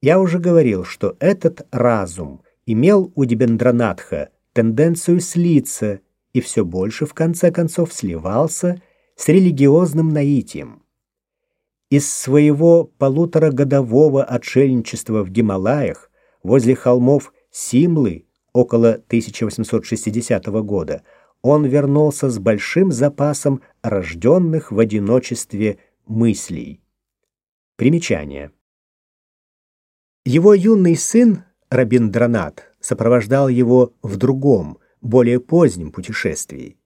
Я уже говорил, что этот разум имел у Дебендранатха тенденцию слиться и все больше в конце концов сливался с религиозным наитием. Из своего полуторагодового отшельничества в Гималаях возле холмов Симлы около 1860 года он вернулся с большим запасом рожденных в одиночестве мыслей. Примечание. Его юный сын Рабиндранат сопровождал его в другом, более позднем путешествии.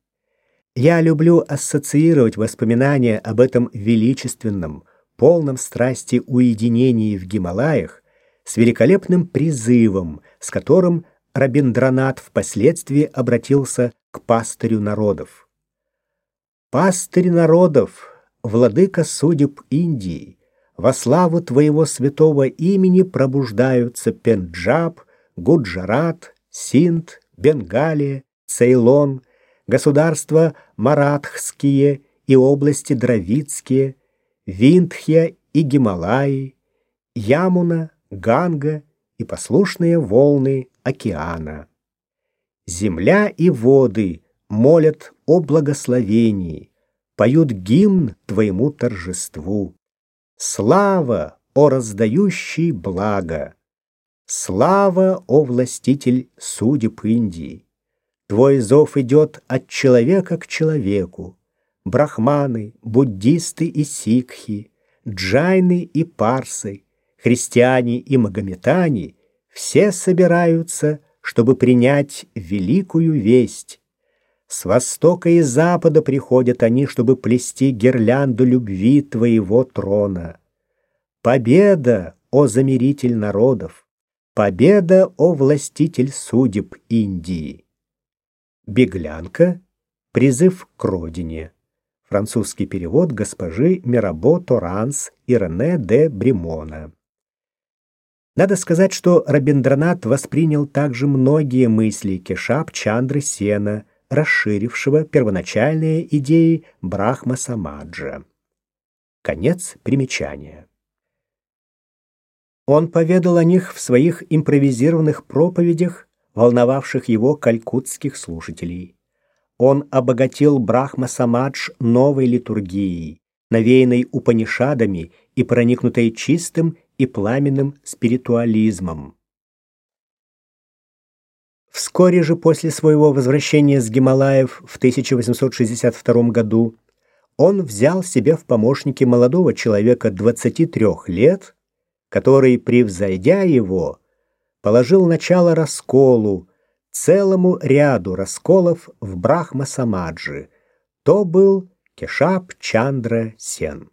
Я люблю ассоциировать воспоминания об этом величественном, полном страсти уединении в Гималаях с великолепным призывом, с которым Рабиндранат впоследствии обратился к пастырю народов. «Пастырь народов, владыка судеб Индии, во славу твоего святого имени пробуждаются Пенджаб, Гуджарат, Синд, Бенгалия, Цейлон, государства Маратхские и области Дравицкие, Виндхья и Гималаи, Ямуна, Ганга и послушные волны океана. Земля и воды молят о благословении, поют гимн твоему торжеству. Слава, о раздающий благо! Слава, о властитель судеб Индии! Твой зов идет от человека к человеку. Брахманы, буддисты и сикхи, джайны и парсы, христиане и магометане все собираются, чтобы принять великую весть. С востока и запада приходят они, чтобы плести гирлянду любви твоего трона. Победа, о замиритель народов! Победа, о властитель судеб Индии! Беглянка. Призыв к родине. Французский перевод госпожи Мирабо Торанс и Рене де Бремона. Надо сказать, что Рабиндранат воспринял также многие мысли Кешап Чандры Сена, расширившего первоначальные идеи Брахма Самаджа. Конец примечания. Он поведал о них в своих импровизированных проповедях, волновавших его калькутских слушателей. Он обогатил Брахма Самадж новой литургией, навеянной Упанишадами и проникнутой чистым и пламенным спиритуализмом. Вскоре же после своего возвращения с Гималаев в 1862 году он взял себе в помощники молодого человека 23 лет, который, превзойдя его, положил начало расколу, целому ряду расколов в Брахма-самаджи. То был Кешап Чандра Сен.